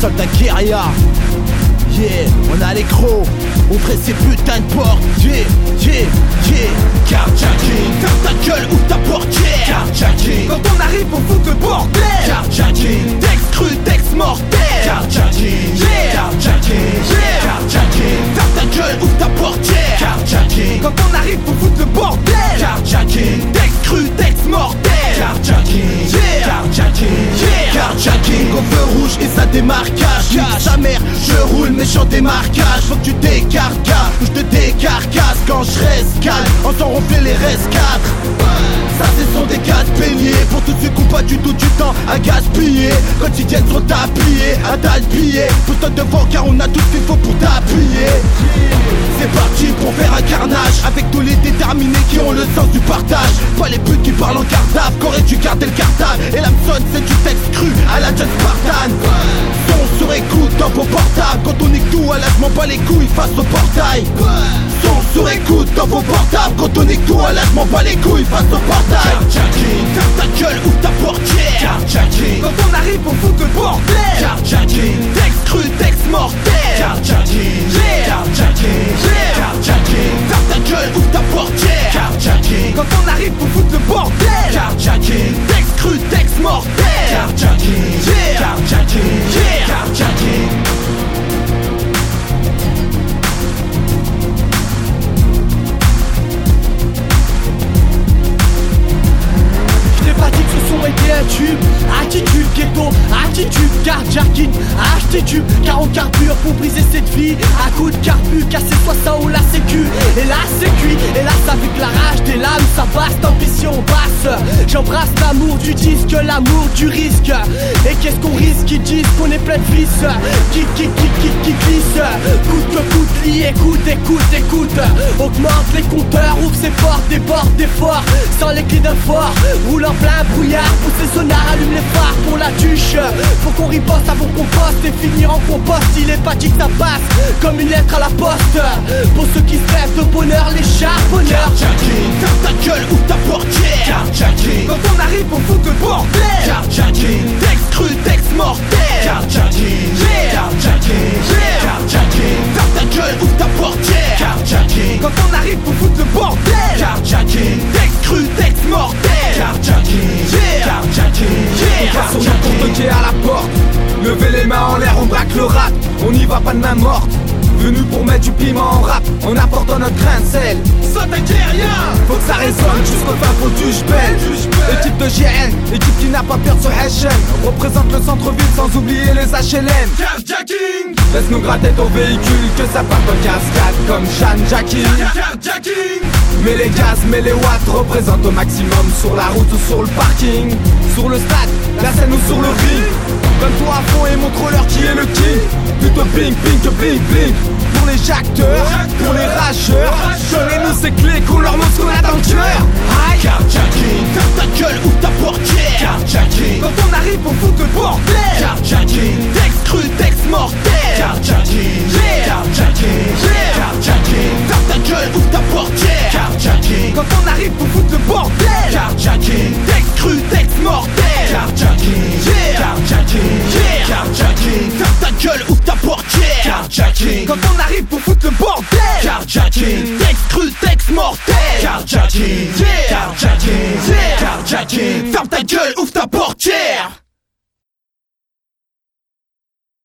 soldat guérilla. Yeah, on a les crocs, ouvrez ces putains de portes. Yeah, yeah, yeah. Carjacking, Ferme ta gueule, ouvre ta portière. carjacking, Quand on arrive, on fout le bordel. carjacking, Texte cru, texte mortel. carjacking, Yeah. carjacking, Yeah. carjacking, Ferme ta gueule, ouvre ta portière. carjacking, Quand on arrive, faut foutre le bordel. Carjacking au feu rouge et ça démarquage. Nique sa mère, je roule méchant démarquage. Faut que tu t'écartes ou je te décarcasse Quand je reste calme, entends ronfler les restes 4 ça ce sont des gaz peignés Pour tous ceux qui pas du tout du temps à gaspiller. Quotidiennes sont appuyées, à t'habiller Pousse-toi devant car on a tout ce qu'il faut pour t'appuyer. C'est parti pour faire un On tout à l'âge m'en bats les couilles face au portail. Son sur écoute dans vos portables. Quand on nique tout à l'âge m'en bats les couilles face au portail. Carjacking, ta gueule ou ta portière. Carjacking, Quand on arrive on fout le bordel. Carjacking, Texte cru, texte mortel. Carjacking, Yeah. carjacking, Yeah. carjacking, ta gueule ou ta portière. Carjacking, Quand on arrive pour foutre carjacking Attitude, car on carbure pour briser cette vie. À coup de carbu, casser soit ça ou la sécu. Et là c'est cuit, et là ça avec la rage. Des lames Ça basse, d'ambition basse J'embrasse l'amour du disque, l'amour du risque. Et qu'est-ce qu'on risque? Ils disent qu'on est plein de vices. Qui, qui, qui, qui, qui Coûte que écoute, écoute, écoute. Augmente les compteurs, ouvre ses portes, déborde d'efforts Sans les clés d'un fort, roule en plein brouillard Pousse les sonars, allume les phares pour la tuche. Faut qu'on riposte avant qu'on poste et finir en compost. Il est pas dit que ça passe, comme une lettre à la poste. Pour ceux qui se rêvent de bonheur, les charbonneurs Carjacking, Ferme ta gueule ou ta portière. Carjacking, Quand on arrive on fout le bordel à la porte. Levez les mains en l'air, on braque le rap. On n'y va pas de main morte. Venu pour mettre du piment en rap. On apporte notre grain de sel. Saute guérilla Faut que ça résonne jusqu'au fin fond du j'pelle Équipe de GN, équipe qui n'a pas peur sur HM Représente le centre-ville sans oublier les HLM Carjacking Laisse-nous gratter ton véhicule Que ça parte en cascade comme Jeanne Jackie Carjacking Mets les gaz, mets les watts Représente au maximum sur la route ou sur le parking. Sur le stade, la scène ou sur le ring Donne-toi à fond et montre-leur qui est le king Plutôt ping, ping que bling, bling. Pour les jacteurs, pour les rageurs. Donnez-nous ces clés qu'on leur montre qu'on a dans le cœur foutre le bordel. Carjacking, Texte cru, texte mortel carjacking, Yeah. carjacking, Yeah. carjacking, Ferme ta gueule ou ta portière. Carjacking, Quand on arrive pour foutre le bordel. Carjacking, Texte cru, texte mortel carjacking, Yeah. carjacking, Yeah. carjacking. Ferme ta gueule, ouvre ta portière